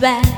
back